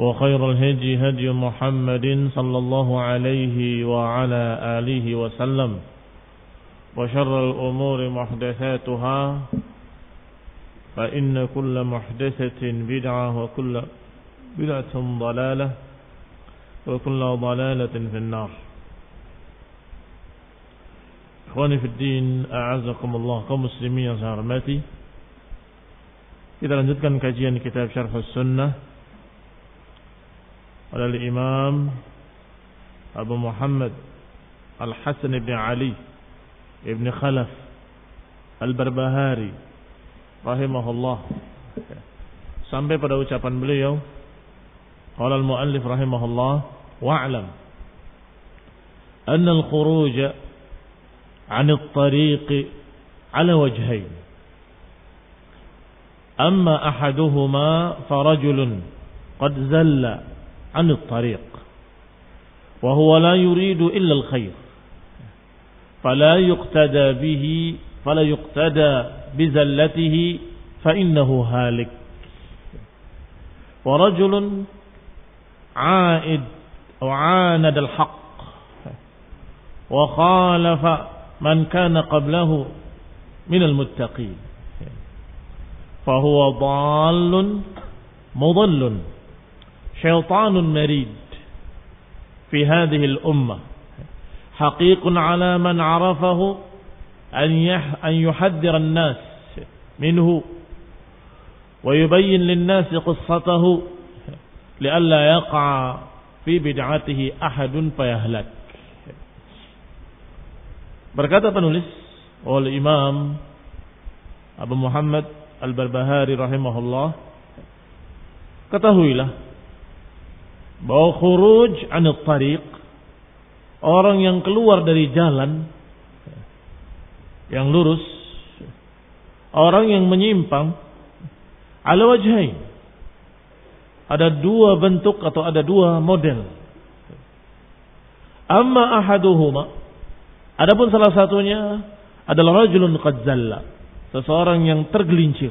وخير الهدي هدي محمد صلى الله عليه وعلى آله وسلم وشر الأمور محدثاتها فإن كل محدثة بدعة وكل بدعة ضلالة وكل ضلالة في النار Fiddin, A'azakumullah, kaum muslimin yang saya hormati. Kita lanjutkan kajian kitab Syarh Sunnah oleh Imam Abu Muhammad Al-Hasan ibn Ali ibn Khalaf Al-Barbahari rahimahullah sampai pada ucapan beliau qala al-muallif rahimahullah wa'lam anna al-khuruj عن الطريق على وجهين أما أحدهما فرجل قد زل عن الطريق وهو لا يريد إلا الخير فلا يقتدى به فلا يقتدى بزلته فإنه هالك. ورجل عائد أو عاند الحق وخالف من كان قبله من المتقين فهو ضال مضل. شيطان مريد في هذه الأمة. حقيق على من عرفه أن يحذر الناس منه ويبين للناس قصته لئلا يقع في بدعته أحد فيهلك. Berkata penulis oleh Imam Abu Muhammad Al-Barbahari rahimahullah ketahuilah bahwa khuruj anil tariq. Orang yang keluar dari jalan yang lurus. Orang yang menyimpang ala wajhain. Ada dua bentuk atau ada dua model. Amma ahaduhuma Adapun salah satunya adalah rajulun qad seseorang yang tergelincir.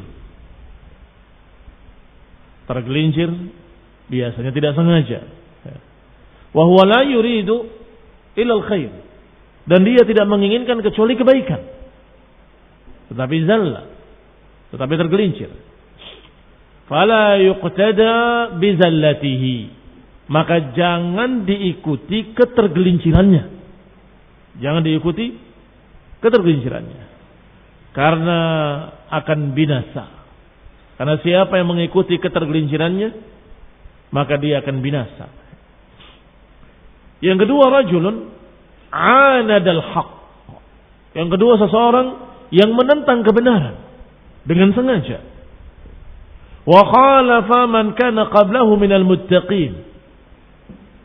Tergelincir biasanya tidak sengaja. Wa huwa la yuridu illa al-khair. Dan dia tidak menginginkan kecuali kebaikan. Tetapi zalla. Tetapi tergelincir. Fala yuqtada bizallatihi. Maka jangan diikuti ketergelincirannya. Jangan diikuti ketergelincirannya. Karena akan binasa. Karena siapa yang mengikuti ketergelincirannya, maka dia akan binasa. Yang kedua rajulun anadal haq. Yang kedua seseorang yang menentang kebenaran dengan sengaja. Wa khalafa man kana qablahu minal muttaqin.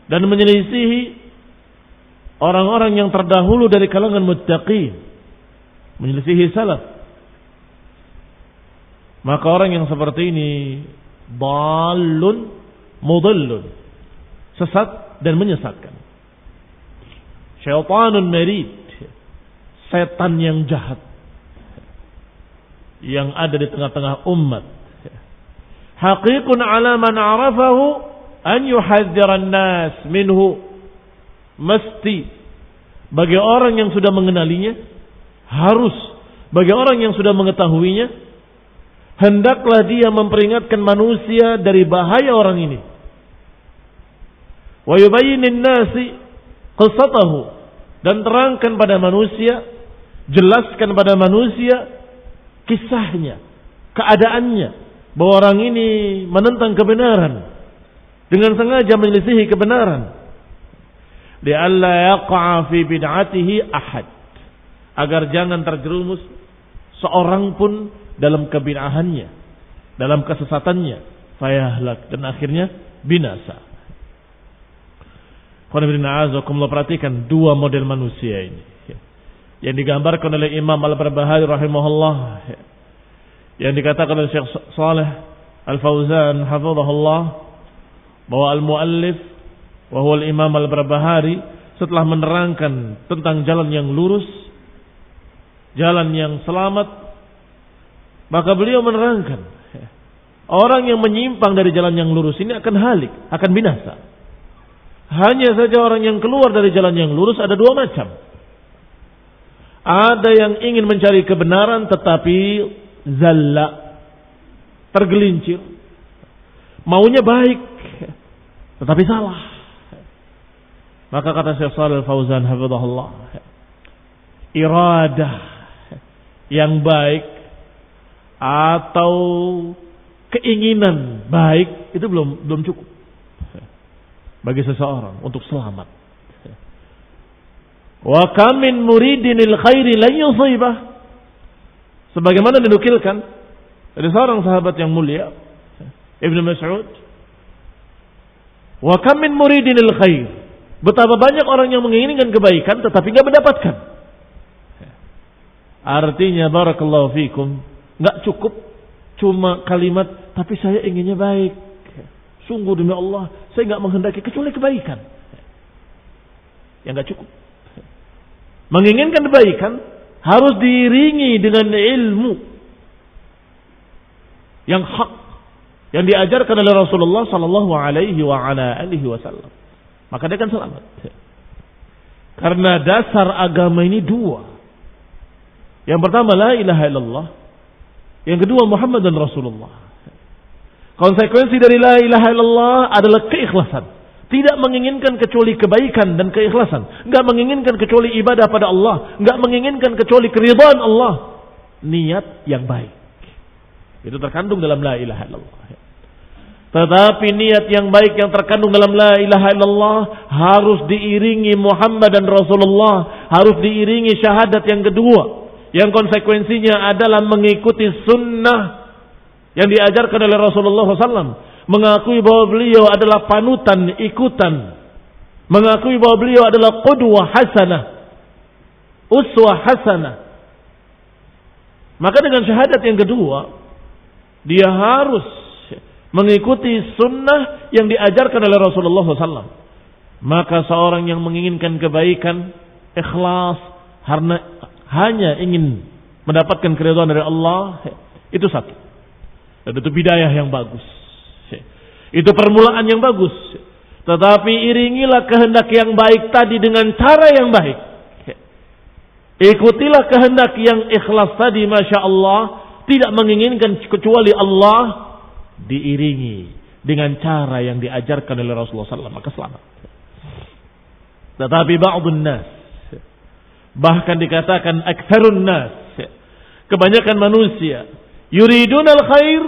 Dan menyelisihi orang-orang yang terdahulu dari kalangan muttaqin. Menyelisihi salaf. Maka orang yang seperti ini balun mudallun. Sesat dan menyesatkan. Syaitanun merid. Setan yang jahat. Yang ada di tengah-tengah umat. Haqiqun ala man arafahu an yuhadziran nas minhu. Mesti bagi orang yang sudah mengenalinya harus bagi orang yang sudah mengetahuinya hendaklah dia memperingatkan manusia dari bahaya orang ini. Wa yubayyinin nasi qissatahu dan terangkan pada manusia, jelaskan pada manusia kisahnya, keadaannya bahwa orang ini menentang kebenaran dengan sengaja menyelisihi kebenaran. Lialla yaqa'a fi bid'atihi ahad. Agar jangan terjerumus seorang pun dalam kebid'ahannya, dalam kesesatannya, fayahlak dan akhirnya binasa. Perhatikan dua model manusia ini. Yang digambarkan oleh Imam Al-Barbahari rahimahullah. Yang dikatakan oleh Syekh Saleh Al-Fauzan hafizahullah bahwa al-muallif wa al-Imam Al-Barbahari setelah menerangkan tentang jalan yang lurus, jalan yang selamat, maka beliau menerangkan orang yang menyimpang dari jalan yang lurus ini akan halik, akan binasa. Hanya saja orang yang keluar dari jalan yang lurus ada dua macam. Ada yang ingin mencari kebenaran tetapi zalla, tergelincir. Maunya baik, tetapi salah. Maka kata Syekh Shalal Fauzan hafizahullah, iradah yang baik atau keinginan baik itu belum belum cukup bagi seseorang untuk selamat. Wa kamin muridinil khairi la yusibah. Sebagaimana dinukilkan dari seorang sahabat yang mulia Ibnu Mas'ud. Wa kamin muridinil khair. Betapa banyak orang yang menginginkan kebaikan tetapi nggak mendapatkan. Artinya barakallahu fikum, nggak cukup cuma kalimat tapi saya inginnya baik. Sungguh demi Allah, saya nggak menghendaki kecuali kebaikan. Yang nggak cukup. Menginginkan kebaikan harus diiringi dengan ilmu yang hak yang diajarkan oleh Rasulullah Sallallahu Alaihi Wasallam. Maka dia akan selamat. Karena dasar agama ini dua. Yang pertama la ilaha illallah. Yang kedua Muhammad dan Rasulullah. Konsekuensi dari la ilaha illallah adalah keikhlasan. Tidak menginginkan kecuali kebaikan dan keikhlasan. Enggak menginginkan kecuali ibadah pada Allah. Enggak menginginkan kecuali keridhaan Allah. Niat yang baik. Itu terkandung dalam la ilaha illallah. Tetapi niat yang baik yang terkandung dalam la ilaha illallah harus diiringi Muhammad dan Rasulullah. Harus diiringi syahadat yang kedua. Yang konsekuensinya adalah mengikuti sunnah yang diajarkan oleh Rasulullah SAW mengakui bahwa beliau adalah panutan ikutan. Mengakui bahwa beliau adalah qudwah hasanah uswah hasanah. Maka dengan syahadat yang kedua dia harus mengikuti sunnah yang diajarkan oleh Rasulullah SAW maka seorang yang menginginkan kebaikan ikhlas karena hanya ingin mendapatkan keridhaan dari Allah itu satu dan itu bidayah yang bagus. Itu permulaan yang bagus. Tetapi iringilah kehendak yang baik tadi dengan cara yang baik. Ikutilah kehendak yang ikhlas tadi, Masya Allah. Tidak menginginkan kecuali Allah. Diiringi dengan cara yang diajarkan oleh Rasulullah SAW. Maka selamat. Tetapi ba'udun nas. Bahkan dikatakan aktharun nas. Kebanyakan manusia yuridun al khair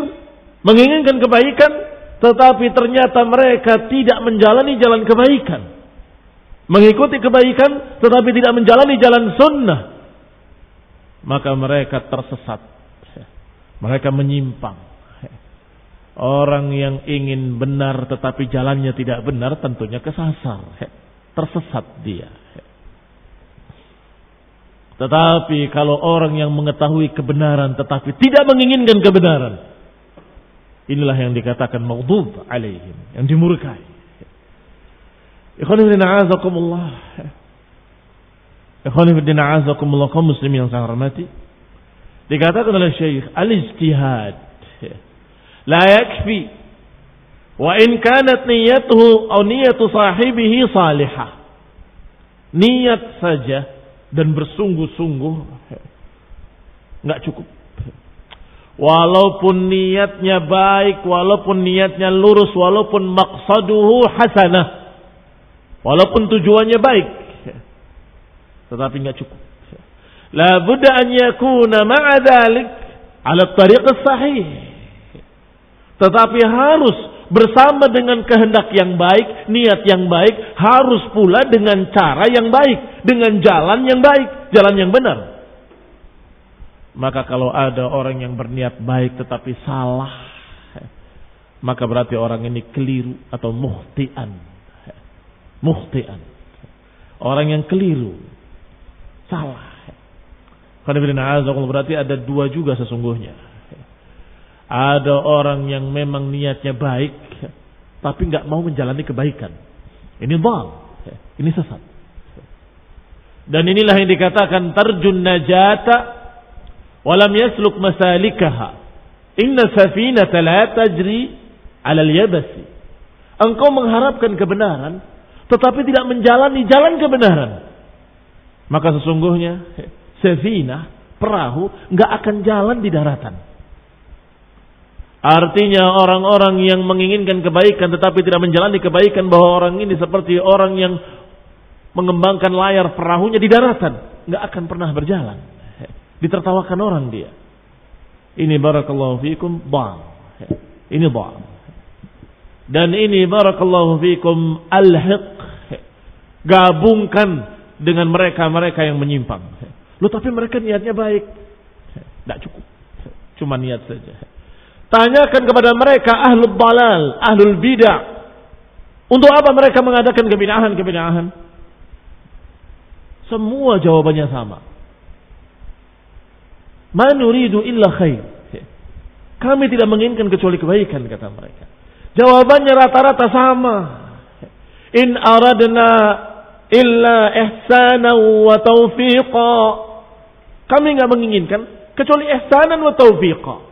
menginginkan kebaikan tetapi ternyata mereka tidak menjalani jalan kebaikan mengikuti kebaikan tetapi tidak menjalani jalan sunnah maka mereka tersesat. Mereka menyimpang. Orang yang ingin benar tetapi jalannya tidak benar tentunya kesasar. Tersesat dia. Tetapi kalau orang yang mengetahui kebenaran tetapi tidak menginginkan kebenaran. Inilah yang dikatakan maghdub alaihim. Yang dimurkai. Ikhwanifidina azakumullah. Ikhwanifidina azakumullah. Kau muslim yang saya hormati. Dikatakan oleh Syekh. Al-ijtihad. La yakfi. Wa in kanat niyatuhu. Atau niyatu sahibihi salihah. Niat saja dan bersungguh-sungguh nggak cukup. Walaupun niatnya baik walaupun niatnya lurus walaupun maqsaduhu hasanah walaupun tujuannya baik tetapi nggak cukup. La budda an yakuna ma'a ala tariq sahih. Tetapi harus bersama dengan kehendak yang baik, niat yang baik, harus pula dengan cara yang baik, dengan jalan yang baik, jalan yang benar. Maka kalau ada orang yang berniat baik tetapi salah, maka berarti orang ini keliru atau muhtian. Muhtian. Orang yang keliru. Salah. Karena berarti ada dua juga sesungguhnya. Ada orang yang memang niatnya baik, tapi nggak mau menjalani kebaikan. Ini bang, ini sesat. Dan inilah yang dikatakan tarjun najata walam yasluk masalikaha. Inna safina la tajri ala yabasi. Engkau mengharapkan kebenaran, tetapi tidak menjalani jalan kebenaran. Maka sesungguhnya safina, perahu, nggak akan jalan di daratan. Artinya orang-orang yang menginginkan kebaikan tetapi tidak menjalani kebaikan bahwa orang ini seperti orang yang mengembangkan layar perahunya di daratan, nggak akan pernah berjalan. Ditertawakan orang dia. Ini barakallahu fikum bang. Ini bang. Dan ini barakallahu fikum al-hiq. Gabungkan dengan mereka-mereka yang menyimpang. Lu tapi mereka niatnya baik. Tidak cukup. Cuma niat saja. Tanyakan kepada mereka ahlul balal, ahlul bidah. Untuk apa mereka mengadakan kebinahan-kebinahan? Semua jawabannya sama. Ma nuridu illa khair. Kami tidak menginginkan kecuali kebaikan kata mereka. Jawabannya rata-rata sama. In aradna illa ihsana wa taufiqa. Kami nggak menginginkan kecuali ihsanan wa taufiqa.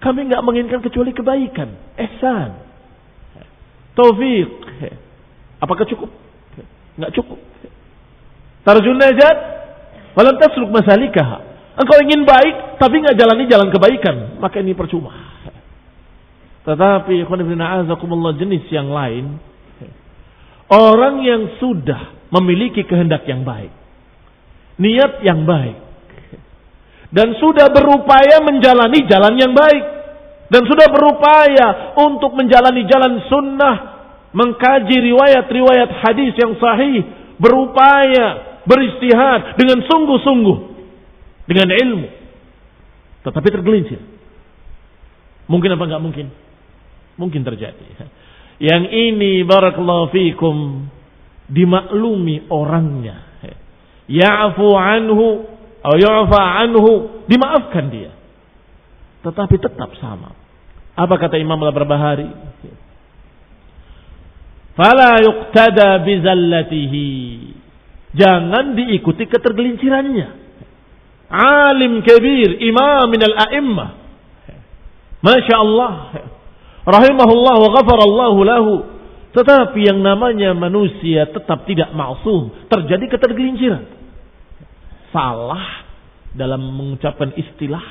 Kami nggak menginginkan kecuali kebaikan, ihsan, taufik. Apakah cukup? Nggak cukup. Tarjun najat, walam tasluk masalikah. Engkau ingin baik, tapi nggak jalani jalan kebaikan, maka ini percuma. Tetapi jenis yang lain, orang yang sudah memiliki kehendak yang baik, niat yang baik, dan sudah berupaya menjalani jalan yang baik. Dan sudah berupaya untuk menjalani jalan sunnah mengkaji riwayat-riwayat hadis yang sahih berupaya beristihad dengan sungguh-sungguh dengan ilmu. Tetapi tergelincir. Mungkin apa enggak mungkin? Mungkin terjadi. Yang ini barakallahu fikum dimaklumi orangnya. Ya'fu anhu anhu, dimaafkan dia. Tetapi tetap sama. Apa kata Imam Al-Barbahari? Fala yuqtada bizallatihi. Jangan diikuti ketergelincirannya. Alim kabir, imam minal a'immah. Masya Allah. Rahimahullah wa ghafarallahu lahu. Tetapi yang namanya manusia tetap tidak maksum. Terjadi ketergelinciran salah dalam mengucapkan istilah.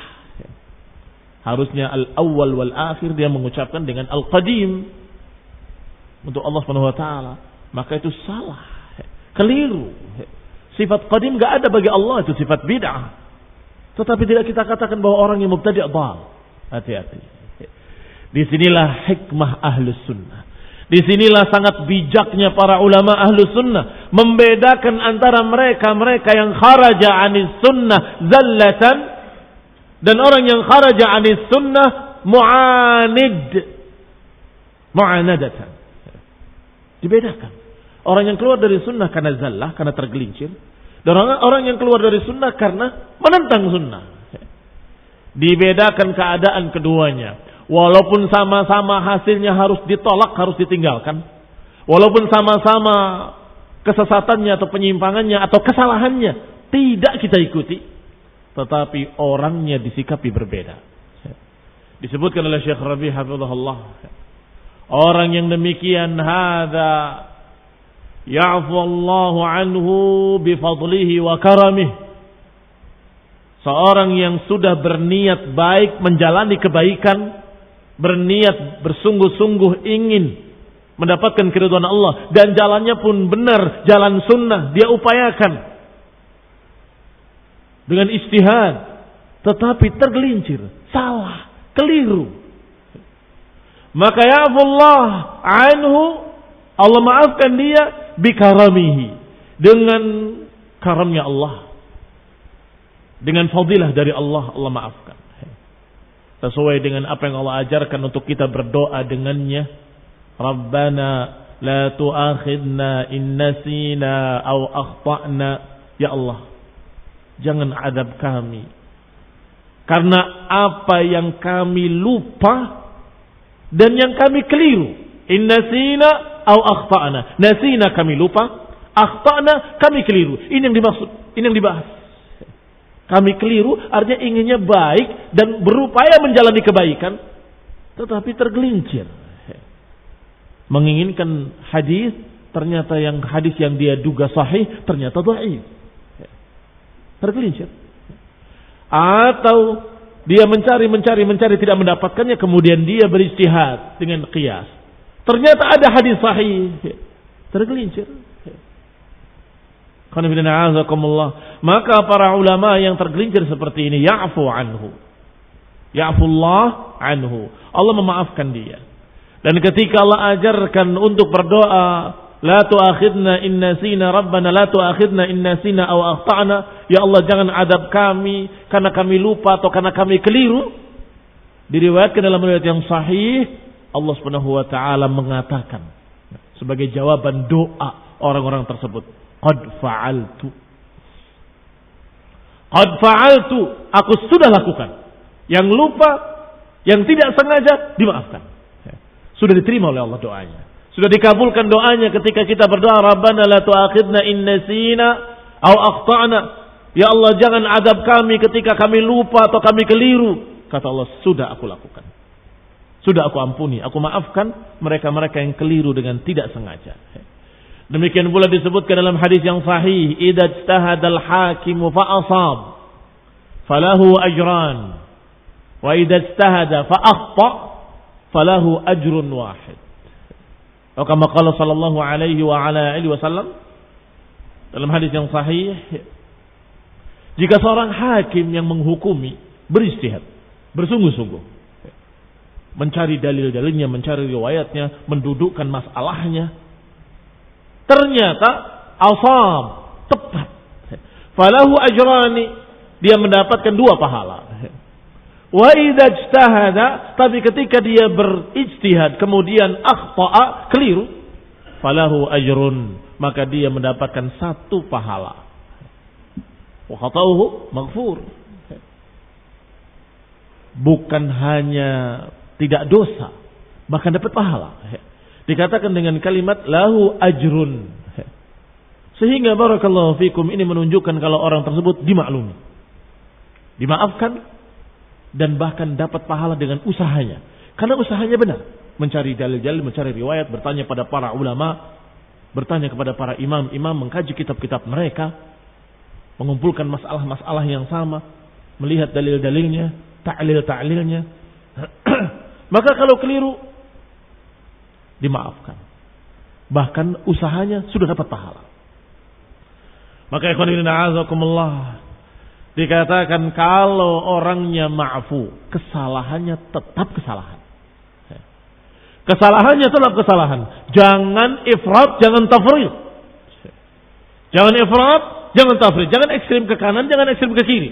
Harusnya al-awwal wal akhir dia mengucapkan dengan al-qadim untuk Allah Subhanahu wa taala. Maka itu salah. Keliru. Sifat qadim gak ada bagi Allah itu sifat bid'ah. Tetapi tidak kita katakan bahwa orang yang mubtadi' dhal. Hati-hati. Di sinilah hikmah ahlus sunnah. Di sinilah sangat bijaknya para ulama ahlu sunnah. Membedakan antara mereka-mereka yang kharaja anis sunnah zallatan. Dan orang yang kharaja anis sunnah mu'anid. Mu'anadatan. Dibedakan. Orang yang keluar dari sunnah karena zallah, karena tergelincir. Dan orang, orang yang keluar dari sunnah karena menentang sunnah. Dibedakan keadaan keduanya. Walaupun sama-sama hasilnya harus ditolak, harus ditinggalkan. Walaupun sama-sama kesesatannya atau penyimpangannya atau kesalahannya tidak kita ikuti. Tetapi orangnya disikapi berbeda. Disebutkan oleh Syekh Rabi Hafizullah. Orang yang demikian hadza ya'fu Allah anhu bifadlihi wa karamih. Seorang yang sudah berniat baik menjalani kebaikan berniat bersungguh-sungguh ingin mendapatkan keriduan Allah dan jalannya pun benar, jalan sunnah dia upayakan dengan istihad tetapi tergelincir, salah, keliru. Maka ya Allah anhu Allah maafkan dia bikaramihi dengan karamnya Allah. Dengan fadilah dari Allah Allah maafkan sesuai dengan apa yang Allah ajarkan untuk kita berdoa dengannya. Rabbana la tu'akhidna in nasina aw akhtana. Ya Allah, jangan adab kami. Karena apa yang kami lupa dan yang kami keliru. In nasina aw akhtana. Nasina kami lupa, akhtana kami keliru. Ini yang dimaksud, ini yang dibahas. Kami keliru, artinya inginnya baik dan berupaya menjalani kebaikan, tetapi tergelincir. Menginginkan hadis, ternyata yang hadis yang dia duga sahih, ternyata dhaif. Tergelincir. Atau dia mencari, mencari, mencari, tidak mendapatkannya, kemudian dia beristihad dengan qiyas. Ternyata ada hadis sahih. Tergelincir. Maka para ulama yang tergelincir seperti ini ya'fu anhu. Ya'fullah anhu. Allah memaafkan dia. Dan ketika Allah ajarkan untuk berdoa, La tu'akhidna in nasina rabbana la tu'akhidna in nasina aw akhtana. Ya Allah jangan adab kami karena kami lupa atau karena kami keliru. Diriwayatkan dalam riwayat yang sahih, Allah Subhanahu wa taala mengatakan sebagai jawaban doa orang-orang tersebut. Qad fa'altu. Qad fa'altu. Aku sudah lakukan. Yang lupa, yang tidak sengaja, dimaafkan. Sudah diterima oleh Allah doanya. Sudah dikabulkan doanya ketika kita berdoa, Rabbana la tu'akhidna in nasina au akhtana. Ya Allah jangan adab kami ketika kami lupa atau kami keliru. Kata Allah, sudah aku lakukan. Sudah aku ampuni, aku maafkan mereka-mereka yang keliru dengan tidak sengaja. Demikian pula disebutkan dalam hadis yang sahih, "Idza ijtahada al-hakimu fa asab, falahu ajran. Wa idza ijtahada fa akhta, falahu ajrun wahid." Atau kama qala sallallahu alaihi wa ala alihi wasallam dalam hadis yang sahih, jika seorang hakim yang menghukumi beristihad, bersungguh-sungguh mencari dalil-dalilnya, mencari riwayatnya, mendudukkan masalahnya, Ternyata asam tepat. Falahu ajrani dia mendapatkan dua pahala. Wa idza tapi ketika dia berijtihad kemudian akhta'a keliru falahu ajrun maka dia mendapatkan satu pahala. Wa khata'uhu maghfur. Bukan hanya tidak dosa, bahkan dapat pahala. Dikatakan dengan kalimat lahu ajrun. Sehingga barakallahu fikum ini menunjukkan kalau orang tersebut dimaklumi. Dimaafkan dan bahkan dapat pahala dengan usahanya. Karena usahanya benar. Mencari dalil-dalil, mencari riwayat, bertanya pada para ulama, bertanya kepada para imam-imam, mengkaji kitab-kitab mereka, mengumpulkan masalah-masalah yang sama, melihat dalil-dalilnya, ta'lil-ta'lilnya. Maka kalau keliru, dimaafkan. Bahkan usahanya sudah dapat pahala. Maka ikhwan azakumullah dikatakan kalau orangnya maafu, kesalahannya tetap kesalahan. Kesalahannya tetap kesalahan. Jangan ifrat, jangan tafrid. Jangan ifrat, jangan tafrid. Jangan ekstrim ke kanan, jangan ekstrim ke kiri.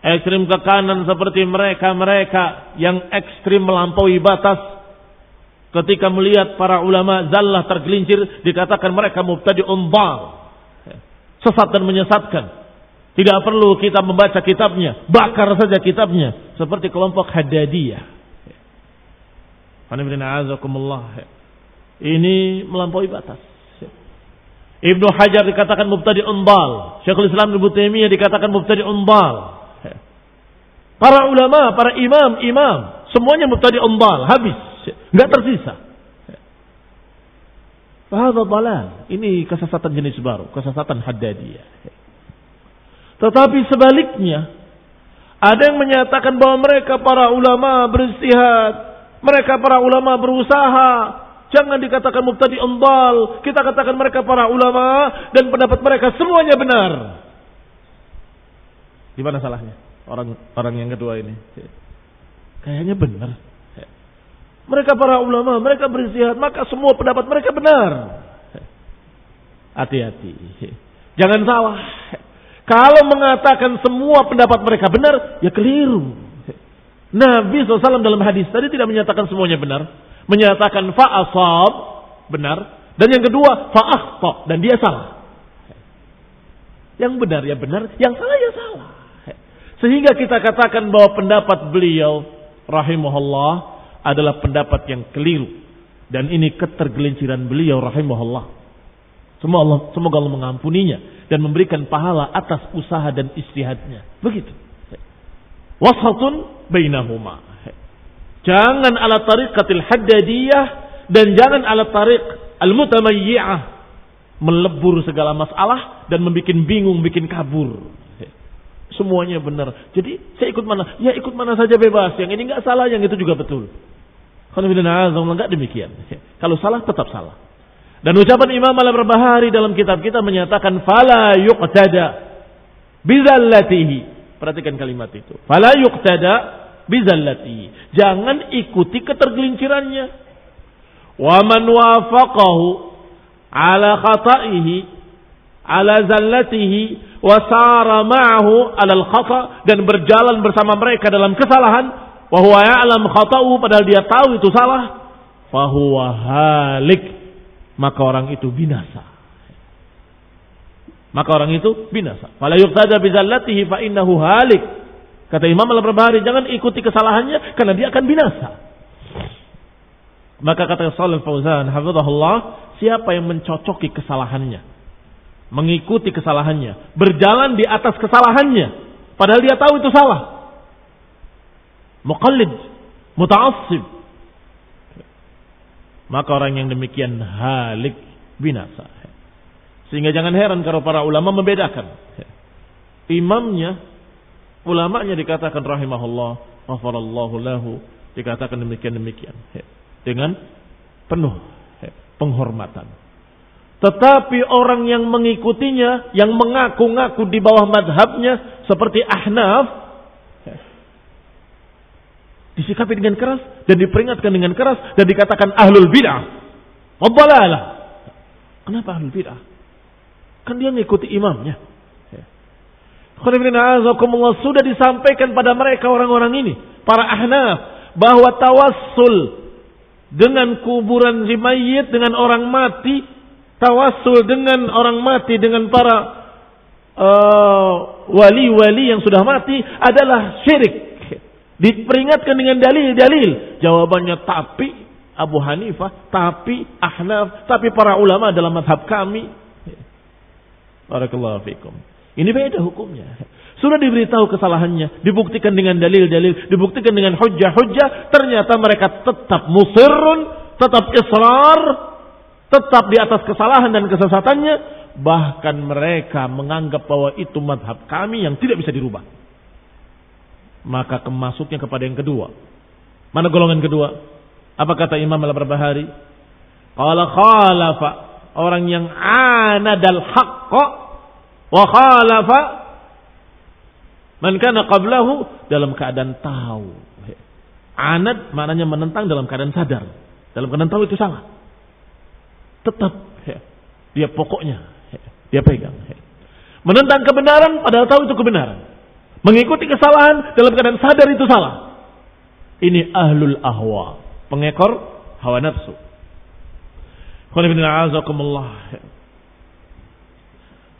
Ekstrim ke kanan seperti mereka-mereka yang ekstrim melampaui batas. Ketika melihat para ulama zallah tergelincir, dikatakan mereka mubtadi umbal. Sesat dan menyesatkan. Tidak perlu kita membaca kitabnya, bakar saja kitabnya. Seperti kelompok Hadadiyah. Ini melampaui batas. Ibnu Hajar dikatakan mubtadi umbal. Syekhul Islam Ibnu Taimiyah dikatakan mubtadi umbal. Para ulama, para imam, imam, semuanya mubtadi umbal, habis, enggak tersisa. Fahadha dalal. Ini kesesatan jenis baru, kesesatan haddadiyah. Tetapi sebaliknya, ada yang menyatakan bahwa mereka para ulama beristihad, mereka para ulama berusaha. Jangan dikatakan mubtadi umbal. Kita katakan mereka para ulama dan pendapat mereka semuanya benar. Di mana salahnya? Orang orang yang kedua ini. Kayaknya benar. Mereka para ulama, mereka berisihat, maka semua pendapat mereka benar. Hati-hati. Jangan salah. Kalau mengatakan semua pendapat mereka benar, ya keliru. Nabi SAW dalam hadis tadi tidak menyatakan semuanya benar. Menyatakan fa'asab, benar. Dan yang kedua, fa'akhta, dan dia salah. Yang benar ya benar, yang salah ya salah. Sehingga kita katakan bahwa pendapat beliau, rahimahullah, adalah pendapat yang keliru. Dan ini ketergelinciran beliau, rahimahullah. Semoga Allah, semoga Allah mengampuninya dan memberikan pahala atas usaha dan istihadnya. Begitu. Wasatun bainahuma. Jangan ala tariqatil haddadiyah dan jangan ala tariq al-mutamayyi'ah melebur segala masalah dan membuat bingung, bikin kabur. Semuanya benar. Jadi saya ikut mana? Ya ikut mana saja bebas. Yang ini nggak salah, yang itu juga betul. Kalau nggak demikian. Kalau salah tetap salah. Dan ucapan Imam Al-Barbahari dalam kitab kita menyatakan fala yuqtada bizallatihi. Perhatikan kalimat itu. Fala yuqtada bizallati. Jangan ikuti ketergelincirannya. Wa man wafaqahu ala khata'ihi ala zallatihi wa sara ma'ahu ala al-khata dan berjalan bersama mereka dalam kesalahan. Wa huwa ya'lam khata'u padahal dia tahu itu salah. Fa huwa halik. Maka orang itu binasa. Maka orang itu binasa. Fala yuqtada bi zallatihi fa innahu halik. Kata Imam Al-Barbahari, jangan ikuti kesalahannya karena dia akan binasa. Maka kata Salih Fauzan, hafizahullah, siapa yang mencocoki kesalahannya, mengikuti kesalahannya, berjalan di atas kesalahannya, padahal dia tahu itu salah. Muqallid, muta'assib. Maka orang yang demikian halik binasa. Sehingga jangan heran kalau para ulama membedakan. Imamnya Ulamanya dikatakan rahimahullah, ghafarallahu lahu, dikatakan demikian-demikian. Dengan penuh penghormatan. Tetapi orang yang mengikutinya, yang mengaku-ngaku di bawah madhabnya, seperti Ahnaf, disikapi dengan keras dan diperingatkan dengan keras dan dikatakan ahlul bid'ah. Wabbalalah. Kenapa ahlul bid'ah? Kan dia mengikuti imamnya. Sudah disampaikan pada mereka orang-orang ini. Para ahnaf. Bahwa tawassul. Dengan kuburan si. Dengan orang mati. Tawassul dengan orang mati. Dengan para uh, wali-wali uh, yang sudah mati. Adalah syirik. Diperingatkan dengan dalil-dalil. Jawabannya tapi. Abu Hanifah. Tapi ahnaf. Tapi para ulama dalam madhab kami. Barakallahu fikum. Ini beda hukumnya. Sudah diberitahu kesalahannya, dibuktikan dengan dalil-dalil, dibuktikan dengan hujah-hujah, ternyata mereka tetap musirun, tetap israr, tetap di atas kesalahan dan kesesatannya, bahkan mereka menganggap bahwa itu madhab kami yang tidak bisa dirubah. Maka kemasuknya kepada yang kedua. Mana golongan kedua? Apa kata Imam Al-Barbahari? Qala khalafa orang yang anadal haqqa Wa khalafa man kana qablahu dalam keadaan tahu. Anad maknanya menentang dalam keadaan sadar. Dalam keadaan tahu itu salah. Tetap ya, dia pokoknya ya, dia pegang. Ya. Menentang kebenaran padahal tahu itu kebenaran. Mengikuti kesalahan dalam keadaan sadar itu salah. Ini ahlul ahwa, pengekor hawa nafsu.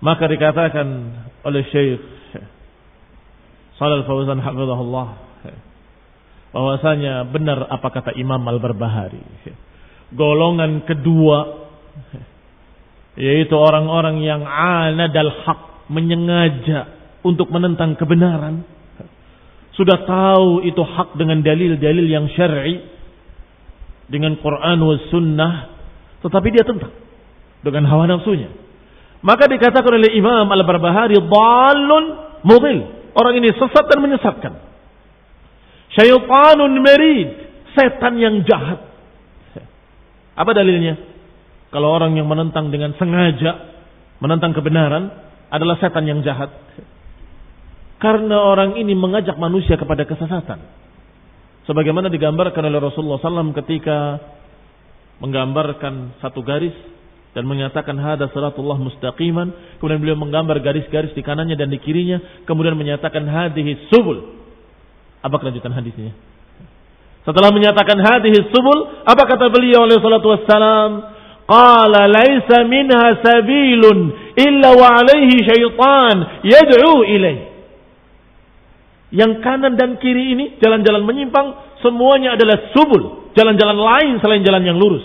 Maka dikatakan oleh Syekh Shalal Fauzan hafizahullah bahwasanya benar apa kata Imam Al-Barbahari. Golongan kedua yaitu orang-orang yang anadal haq menyengaja untuk menentang kebenaran. Sudah tahu itu hak dengan dalil-dalil yang syar'i dengan Quran was sunnah, tetapi dia tentang dengan hawa nafsunya. Maka dikatakan oleh Imam Al-Barbahari, "Dhalun mudil." Orang ini sesat dan menyesatkan. Syaitanun merid, setan yang jahat. Apa dalilnya? Kalau orang yang menentang dengan sengaja menentang kebenaran adalah setan yang jahat. Karena orang ini mengajak manusia kepada kesesatan. Sebagaimana digambarkan oleh Rasulullah SAW ketika menggambarkan satu garis dan menyatakan hada salatullah mustaqiman kemudian beliau menggambar garis-garis di kanannya dan di kirinya kemudian menyatakan hadhihi subul apa kelanjutan hadisnya setelah menyatakan hadhihi subul apa kata beliau oleh salatu wassalam qala laisa minha sabilun illa wa alaihi syaitan yad'u yang kanan dan kiri ini jalan-jalan menyimpang semuanya adalah subul jalan-jalan lain selain jalan yang lurus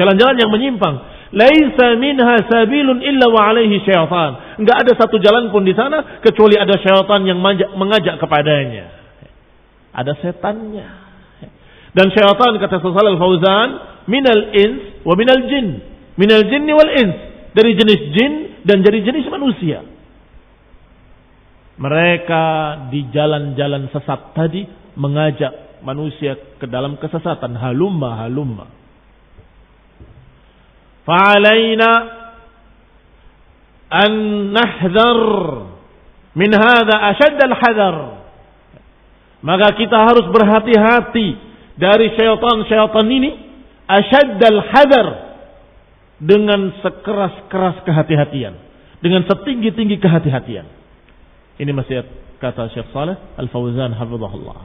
jalan-jalan yang menyimpang Laisa minha sabilun illa wa alaihi syaitan. Enggak ada satu jalan pun di sana kecuali ada syaitan yang mengajak kepadanya. Ada setannya. Dan syaitan kata Sesal al-Fauzan, minal ins wa minal jin. Minal jinni wal ins. Dari jenis jin dan dari jenis manusia. Mereka di jalan-jalan sesat tadi mengajak manusia ke dalam kesesatan. Halumma, halumma. Fa'alaina an nahzar min hadha ashadd al-hadar. Maka kita harus berhati-hati dari syaitan-syaitan ini asyaddal hadar. Dengan sekeras-keras kehati-hatian. Dengan setinggi-tinggi kehati-hatian. Ini masih kata Syekh Saleh Al-Fauzan hafizahullah.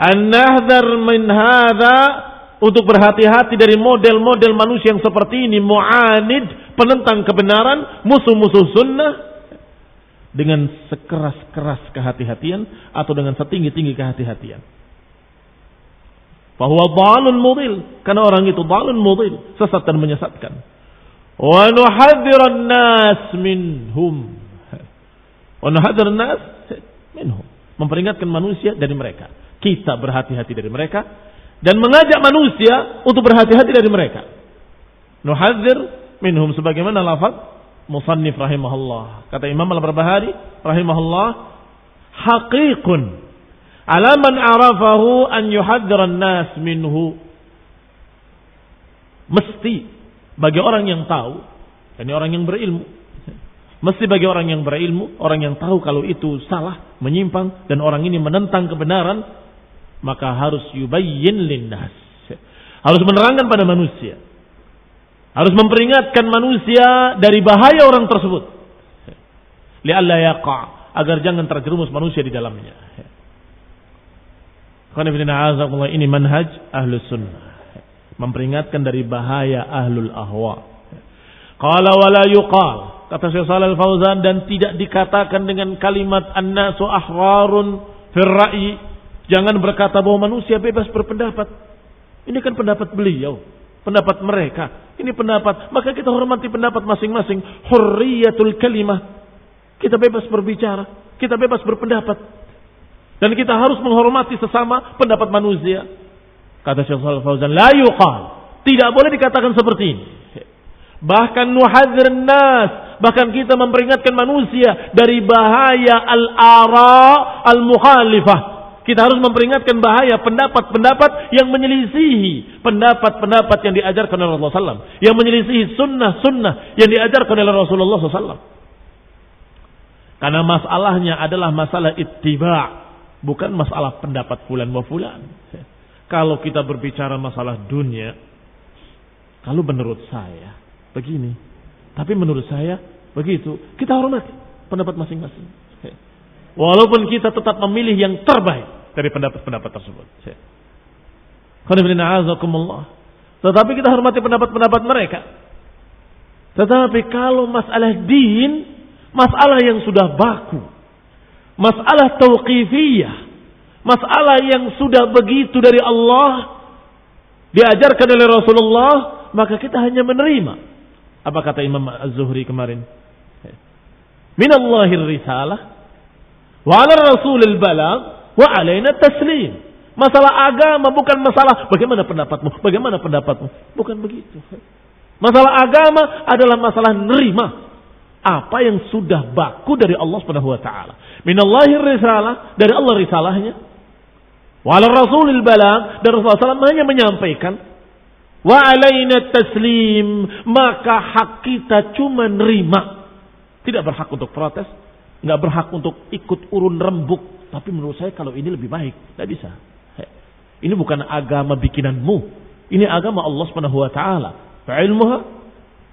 An-nahdhar min hadha. Untuk berhati-hati dari model-model manusia yang seperti ini, mu'anid, penentang kebenaran, musuh-musuh sunnah, dengan sekeras-keras kehati-hatian atau dengan setinggi-tinggi kehati-hatian. Bahwa balun mudil, karena orang itu balun mudil, sesat dan menyesatkan. Wa nuhadziran nas minhum. Wa nuhadziran nas minhum. Memperingatkan manusia dari mereka. Kita berhati-hati dari mereka dan mengajak manusia untuk berhati-hati dari mereka. Nuhadzir minhum sebagaimana lafaz musannif rahimahullah. Kata Imam Al-Barbahari rahimahullah, haqiqun ala man arafahu an yuhadziran nas minhu. Mesti bagi orang yang tahu, ini orang yang berilmu, Mesti bagi orang yang berilmu, orang yang tahu kalau itu salah, menyimpang, dan orang ini menentang kebenaran, maka harus yubayyin linnas. Harus menerangkan pada manusia. Harus memperingatkan manusia dari bahaya orang tersebut. Li'alla yaqa' agar jangan terjerumus manusia di dalamnya. Ini manhaj ahlus sunnah. Memperingatkan dari bahaya ahlul ahwa. Qala wala yuqal. Kata Syekh Shalal Fauzan dan tidak dikatakan dengan kalimat annasu ahwarun fir ra'yi Jangan berkata bahwa manusia bebas berpendapat. Ini kan pendapat beliau, pendapat mereka. Ini pendapat, maka kita hormati pendapat masing-masing. Hurriyatul kalimah. Kita bebas berbicara, kita bebas berpendapat. Dan kita harus menghormati sesama pendapat manusia. Kata Syekh Shalal Fauzan, la yuqal. Tidak boleh dikatakan seperti ini. Bahkan nuhadzir nas, bahkan kita memperingatkan manusia dari bahaya al-ara al-mukhalifah, kita harus memperingatkan bahaya pendapat-pendapat yang menyelisihi pendapat-pendapat yang diajarkan oleh Rasulullah SAW. Yang menyelisihi sunnah-sunnah yang diajarkan oleh Rasulullah SAW. Karena masalahnya adalah masalah ittiba' bukan masalah pendapat fulan wa fulan. Kalau kita berbicara masalah dunia, kalau menurut saya begini, tapi menurut saya begitu, kita hormati pendapat masing-masing. Walaupun kita tetap memilih yang terbaik dari pendapat-pendapat tersebut. Tetapi kita hormati pendapat-pendapat mereka. Tetapi kalau masalah din, masalah yang sudah baku, masalah tauqifiyah, masalah yang sudah begitu dari Allah diajarkan oleh Rasulullah, maka kita hanya menerima. Apa kata Imam Az-Zuhri kemarin? Minallahir risalah wa 'ala rasulil balagh wa 'alaina taslim. Masalah agama bukan masalah bagaimana pendapatmu, bagaimana pendapatmu. Bukan begitu. Masalah agama adalah masalah nerima apa yang sudah baku dari Allah Subhanahu wa taala. Minallahir risalah, dari Allah risalahnya, Walau Rasulil balang dan Rasulullah SAW hanya menyampaikan. Wa alaina taslim maka hak kita cuma nerima. Tidak berhak untuk protes nggak berhak untuk ikut urun rembuk. Tapi menurut saya kalau ini lebih baik tidak bisa. Ini bukan agama bikinanmu. Ini agama Allah Subhanahu wa taala. Ilmuha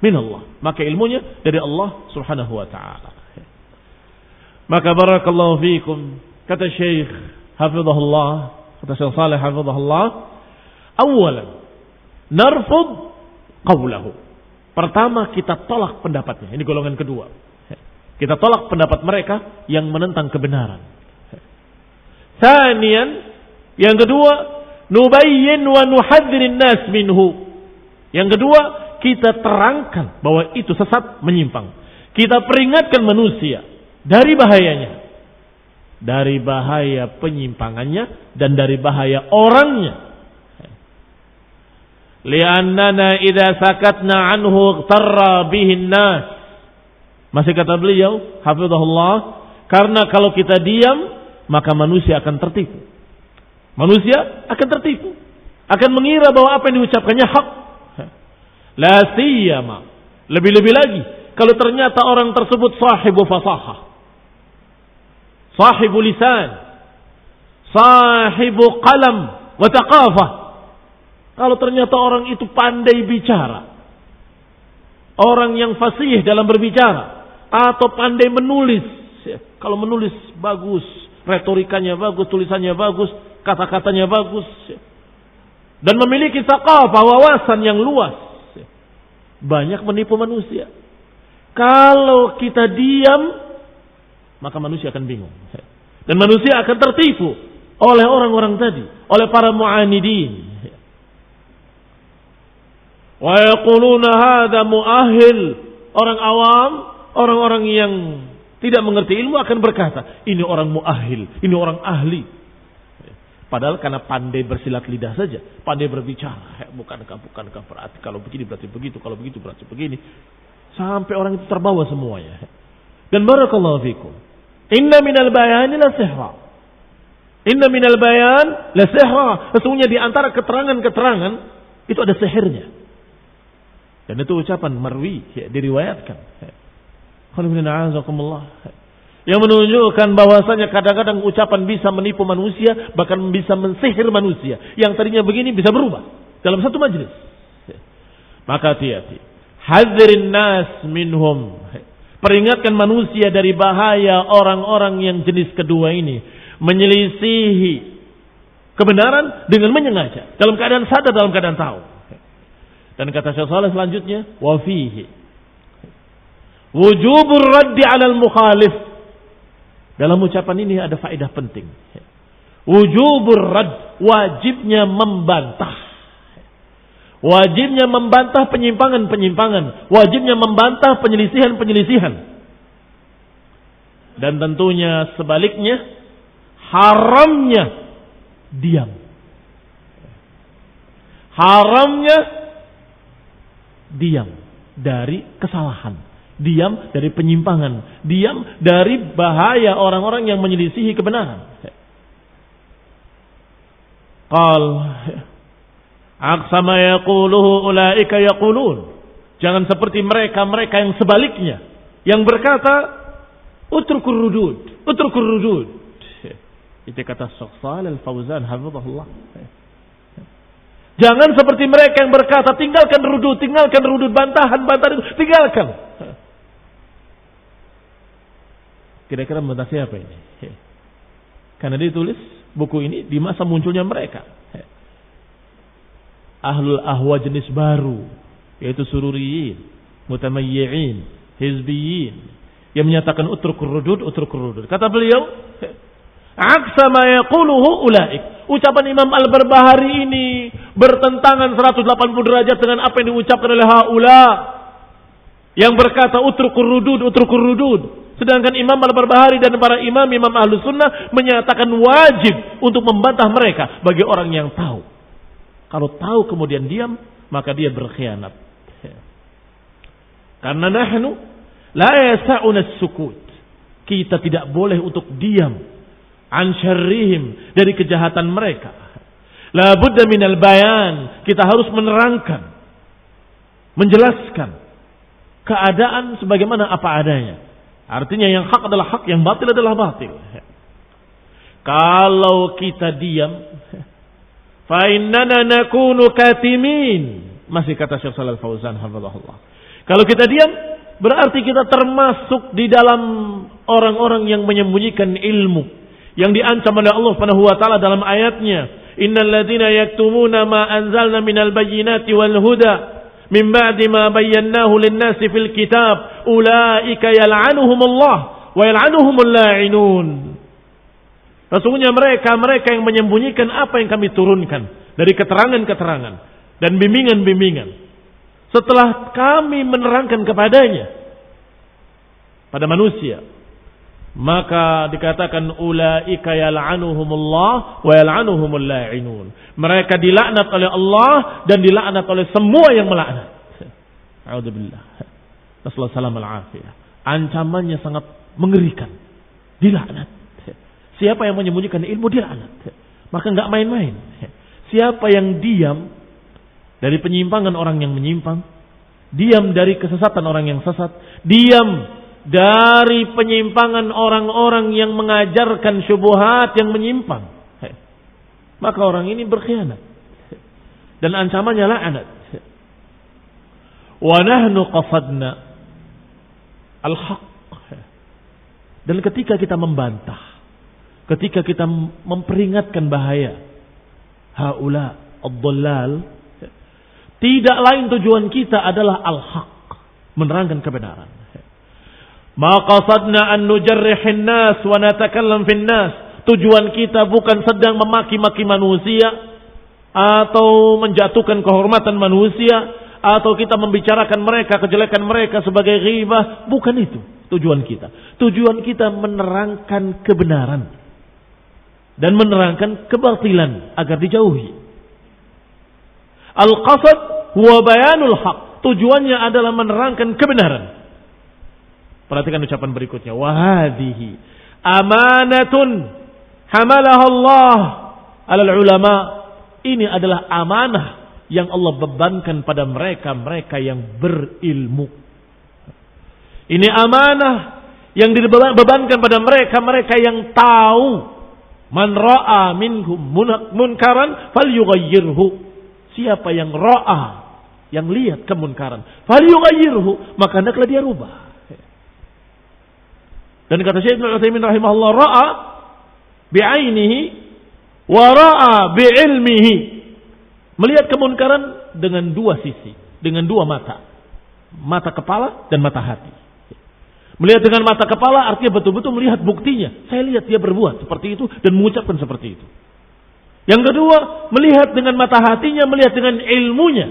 min Allah maka ilmunya dari Allah Subhanahu wa taala maka barakallahu fiikum kata Syekh hafizahullah kata Syekh Saleh hafizahullah, awalan narfud qawlahu. Pertama kita tolak pendapatnya. Ini golongan kedua. Kita tolak pendapat mereka yang menentang kebenaran. Thanian, yang kedua, nubayyin wa nuhadzirin nas minhu. Yang kedua, kita terangkan bahwa itu sesat menyimpang. Kita peringatkan manusia dari bahayanya dari bahaya penyimpangannya dan dari bahaya orangnya. Liannana idza sakatna anhu tarra bihin nas. Masih kata beliau, hafizahullah, karena kalau kita diam, maka manusia akan tertipu. Manusia akan tertipu, akan mengira bahwa apa yang diucapkannya hak. La siyama. Lebih-lebih lagi kalau ternyata orang tersebut sahibu fasahah. Sahibu lisan, sahibu qalam wa taqafah. Kalau ternyata orang itu pandai bicara, orang yang fasih dalam berbicara, atau pandai menulis, kalau menulis bagus, retorikanya bagus, tulisannya bagus, kata-katanya bagus, dan memiliki sakafah, wawasan yang luas, banyak menipu manusia. Kalau kita diam, maka manusia akan bingung. Dan manusia akan tertipu oleh orang-orang tadi, oleh para mu'anidin. Wa yaquluna hadha mu'ahil. Orang awam, orang-orang yang tidak mengerti ilmu akan berkata, ini orang mu'ahil, ini orang ahli. Padahal karena pandai bersilat lidah saja, pandai berbicara. Bukankah, bukankah berarti kalau begini berarti begitu, kalau begitu berarti begini. Sampai orang itu terbawa semuanya. Dan barakallahu fikum. Inna minal bayani la sihra. Inna minal bayan la sihra. Sesungguhnya di antara keterangan-keterangan itu ada sihirnya. Dan itu ucapan marwi ya, diriwayatkan. Yang menunjukkan bahwasanya kadang-kadang ucapan bisa menipu manusia, bahkan bisa mensihir manusia. Yang tadinya begini bisa berubah dalam satu majelis. Maka hati-hati. Hadirin nas minhum. Peringatkan manusia dari bahaya orang-orang yang jenis kedua ini. Menyelisihi kebenaran dengan menyengaja. Dalam keadaan sadar, dalam keadaan tahu. Dan kata Syekh Saleh selanjutnya, wafihi. Wujubur raddi alal mukhalif. Dalam ucapan ini ada faedah penting. Wujubur rad, wajibnya membantah Wajibnya membantah penyimpangan-penyimpangan. Wajibnya membantah penyelisihan-penyelisihan. Dan tentunya sebaliknya, haramnya diam. Haramnya diam dari kesalahan. Diam dari penyimpangan. Diam dari bahaya orang-orang yang menyelisihi kebenaran. Qal Aksama yaquluhu ulaika yaqulun. Jangan seperti mereka-mereka yang sebaliknya. Yang berkata, utrukur rudud, utrukur rudud. Itu kata Syekh al-Fauzan hafizahullah. Jangan seperti mereka yang berkata, tinggalkan rudud, tinggalkan rudud, bantahan, bantahan tinggalkan. Kira-kira membantah siapa ini? Karena ditulis buku ini di masa munculnya mereka. Ahlul ahwa jenis baru, yaitu sururiyin, mutamayyi'in, hizbiyin, yang menyatakan utrukur rudud, utrukur rudud. Kata beliau, aksa ma yaquluhu ulaik. Ucapan Imam Al-Barbahari ini bertentangan 180 derajat dengan apa yang diucapkan oleh haula yang berkata utrukur rudud, utrukur rudud. Sedangkan Imam Al-Barbahari dan para imam imam ahlu sunnah menyatakan wajib untuk membantah mereka bagi orang yang tahu. Kalau tahu kemudian diam, maka dia berkhianat. Karena nahnu la yasa'una sukut. Kita tidak boleh untuk diam an syarrihim dari kejahatan mereka. La budda minal bayan. Kita harus menerangkan, menjelaskan keadaan sebagaimana apa adanya. Artinya yang hak adalah hak, yang batil adalah batil. Kalau kita diam, fa'innana nakunu katimin. Masih kata Syekh Shalal Fauzan hafizahullah. Kalau kita diam, berarti kita termasuk di dalam orang-orang yang menyembunyikan ilmu yang diancam oleh Allah Subhanahu wa taala dalam ayatnya, "Innal ladzina yaktumuna ma anzalna minal bayyinati wal huda min ba'di ma bayyanahu lin-nasi fil kitab ulaika yal'anuhumullah wa yal'anuhumul la'inun. Sesungguhnya mereka mereka yang menyembunyikan apa yang kami turunkan dari keterangan-keterangan dan bimbingan-bimbingan. Setelah kami menerangkan kepadanya pada manusia maka dikatakan ulaika yal'anuhumullah wa yal'anuhumul la'inun. Mereka dilaknat oleh Allah dan dilaknat oleh semua yang melaknat. A'udzubillah. Sallallahu alaihi Ancamannya sangat mengerikan. Dilaknat. Siapa yang menyembunyikan ilmu dilaknat. Maka enggak main-main. Siapa yang diam dari penyimpangan orang yang menyimpang, diam dari kesesatan orang yang sesat, diam dari penyimpangan orang-orang yang mengajarkan syubhat yang menyimpang. Maka orang ini berkhianat. Dan ancamannya la'anat. Wa nahnu qasadna al-haq. Dan ketika kita membantah, ketika kita memperingatkan bahaya, haula ad-dhallal, tidak lain tujuan kita adalah al-haq, menerangkan kebenaran. Ma an nujarrihin nas wa natakallam fin. Tujuan kita bukan sedang memaki-maki manusia atau menjatuhkan kehormatan manusia atau kita membicarakan mereka kejelekan mereka sebagai ghibah, bukan itu tujuan kita. Tujuan kita menerangkan kebenaran dan menerangkan kebatilan agar dijauhi. Al-qasad huwa bayanul haq. Tujuannya adalah menerangkan kebenaran Perhatikan ucapan berikutnya. Wahadihi amanatun hamalah Allah alal ulama. Ini adalah amanah yang Allah bebankan pada mereka-mereka yang berilmu. Ini amanah yang dibebankan pada mereka-mereka yang tahu. Man ra'a minhum munkaran falyughayyirhu. Siapa yang ra'a, yang lihat kemunkaran, falyughayyirhu, maka hendaklah dia rubah. Dan kata Syekh Ibn Utsaimin rahimahullah ra'a bi'ainihi wa ra'a bi'ilmihi. Melihat kemunkaran dengan dua sisi, dengan dua mata. Mata kepala dan mata hati. Melihat dengan mata kepala artinya betul-betul melihat buktinya. Saya lihat dia berbuat seperti itu dan mengucapkan seperti itu. Yang kedua, melihat dengan mata hatinya, melihat dengan ilmunya.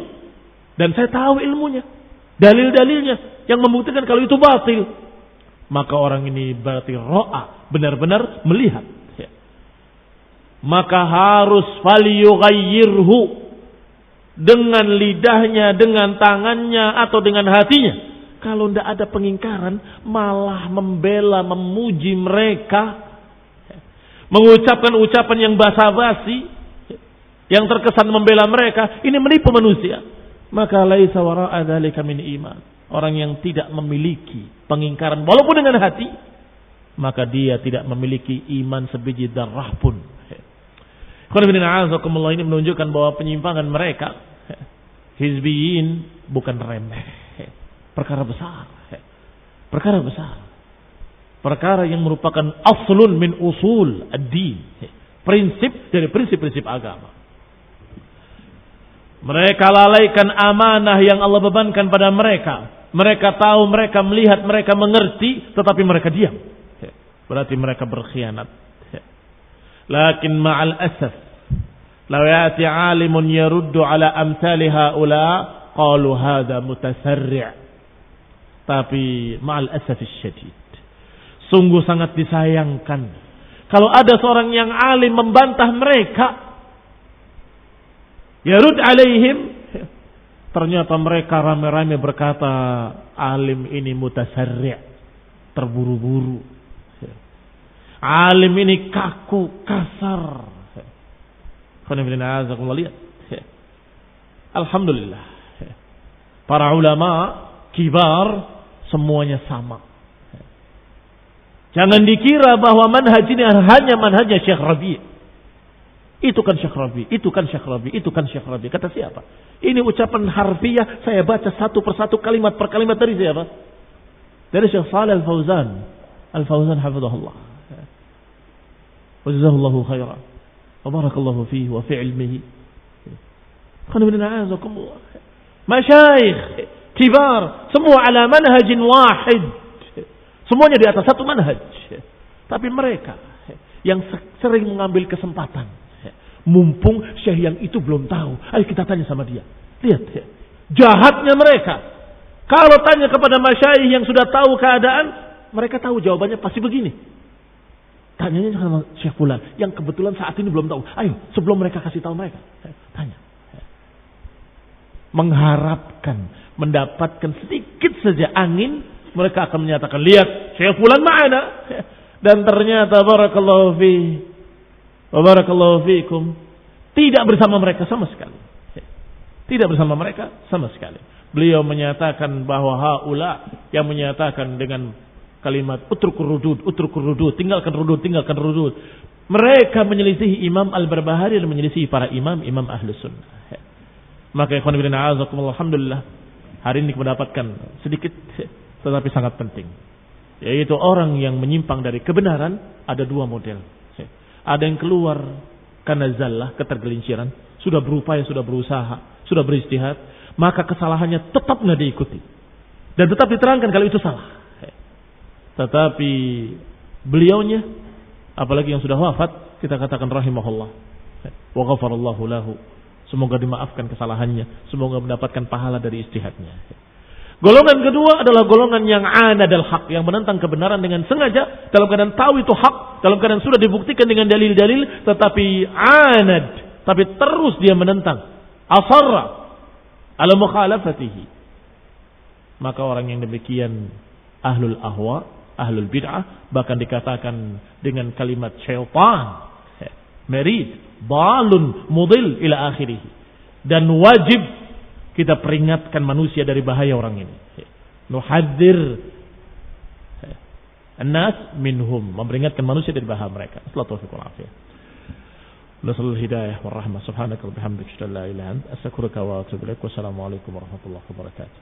Dan saya tahu ilmunya. Dalil-dalilnya yang membuktikan kalau itu batil maka orang ini berarti ro'a, benar-benar melihat. Ya. Maka harus faliyughayyirhu dengan lidahnya, dengan tangannya atau dengan hatinya. Kalau tidak ada pengingkaran, malah membela, memuji mereka. Mengucapkan ucapan yang basa-basi. Yang terkesan membela mereka. Ini menipu manusia. Maka laisa wara'a dhalika min iman Orang yang tidak memiliki pengingkaran walaupun dengan hati, maka dia tidak memiliki iman sebiji darah pun. ini menunjukkan bahwa penyimpangan mereka hizbiyin bukan remeh. Perkara besar. Perkara besar. Perkara yang merupakan aslun min usul ad-din. Prinsip dari prinsip-prinsip agama. Mereka lalaikan amanah yang Allah bebankan pada mereka. Mereka tahu, mereka melihat, mereka mengerti, tetapi mereka diam. Berarti mereka berkhianat. Lakin ma'al asaf. Lau ya'ti alimun yaruddu ala amthali haula. Qalu hada mutasarri' Tapi ma'al asaf syadid. Sungguh sangat disayangkan. Kalau ada seorang yang alim membantah mereka. Yarud alaihim. Ternyata mereka rame-rame berkata. Alim ini mutasarri' Terburu-buru Alim ini kaku, kasar. Alhamdulillah. Para ulama kibar semuanya sama. Jangan dikira bahwa manhaj ini hanya manhajnya Syekh Rabi. Itu kan Syekh Rabi, itu kan Syekh Rabi, itu kan Syekh Rabi. Kata siapa? Ini ucapan harfiah saya baca satu persatu kalimat per kalimat dari siapa? Dari Syekh Salih Al-Fauzan. Al-Fauzan hafizahullah. Wajazahullahu khaira. Wa barakallahu fihi wa fi ilmihi. Khana bin a'azakumullah. Masyayikh, kibar, semua ala manhajin wahid. Semuanya di atas satu manhaj. Tapi mereka yang sering mengambil kesempatan mumpung syekh yang itu belum tahu ayo kita tanya sama dia lihat jahatnya mereka kalau tanya kepada masyaih yang sudah tahu keadaan mereka tahu jawabannya pasti begini Tanyanya sama Syekh Fulan yang kebetulan saat ini belum tahu. Ayo, sebelum mereka kasih tahu mereka. Tanya. Mengharapkan mendapatkan sedikit saja angin, mereka akan menyatakan, "Lihat, Syekh Fulan mana?" Dan ternyata barakallahu fi wa barakallahu fiikum tidak bersama mereka sama sekali. Tidak bersama mereka sama sekali. Beliau menyatakan bahwa haula yang menyatakan dengan kalimat utrukur rudud, utrukur rudud, tinggalkan rudud, tinggalkan rudud. Mereka menyelisihi Imam Al-Barbahari dan menyelisihi para imam, imam ahlu sunnah. Maka ikhwan bin alhamdulillah hari ini mendapatkan sedikit tetapi sangat penting. Yaitu orang yang menyimpang dari kebenaran ada dua model. Ada yang keluar karena zallah, ketergelinciran. Sudah berupaya, sudah berusaha, sudah beristihad. Maka kesalahannya tetap nggak diikuti. Dan tetap diterangkan kalau itu salah. Tetapi beliaunya apalagi yang sudah wafat kita katakan rahimahullah wa lahu. Semoga dimaafkan kesalahannya, semoga mendapatkan pahala dari istihadnya. Golongan kedua adalah golongan yang anadal hak, yang menentang kebenaran dengan sengaja, dalam keadaan tahu itu hak, dalam keadaan sudah dibuktikan dengan dalil-dalil, tetapi anad, tapi terus dia menentang. Asarra ala mukhalafatihi. Maka orang yang demikian ahlul ahwa ahlul bid'ah bahkan dikatakan dengan kalimat syaitan merid balun mudil ila akhirih dan wajib kita peringatkan manusia dari bahaya orang ini. Nuhadir Anas minhum. Memperingatkan manusia dari bahaya mereka. Assalamualaikum warahmatullahi wabarakatuh.